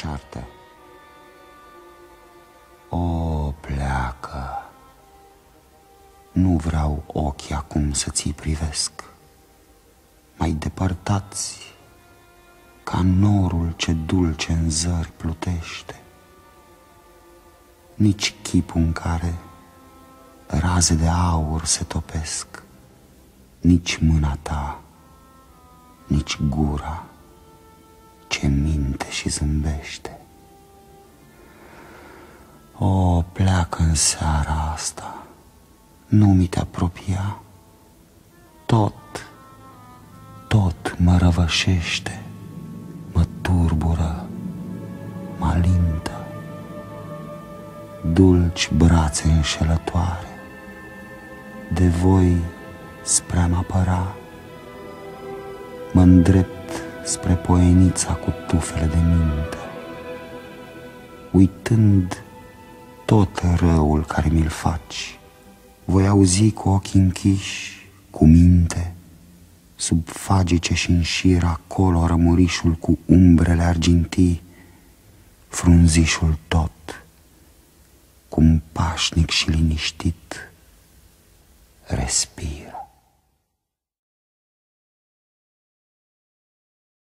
ceartă. O, pleacă! Nu vreau ochii acum să ți privesc. Mai depărtați, ca norul ce dulce în zări plutește. Nici chipul în care raze de aur se topesc, nici mâna ta, nici gura și zâmbește. O, pleacă în seara asta, nu mi te apropia, tot, tot mă răvășește, mă turbură, mă alintă, dulci brațe înșelătoare, de voi spre a-mă apăra, mă îndrept spre poenița cu tufele de minte, uitând tot răul care mi-l faci, voi auzi cu ochii închiși, cu minte, sub fagice și în șir acolo rămurișul cu umbrele argintii, frunzișul tot, cum pașnic și liniștit respiră.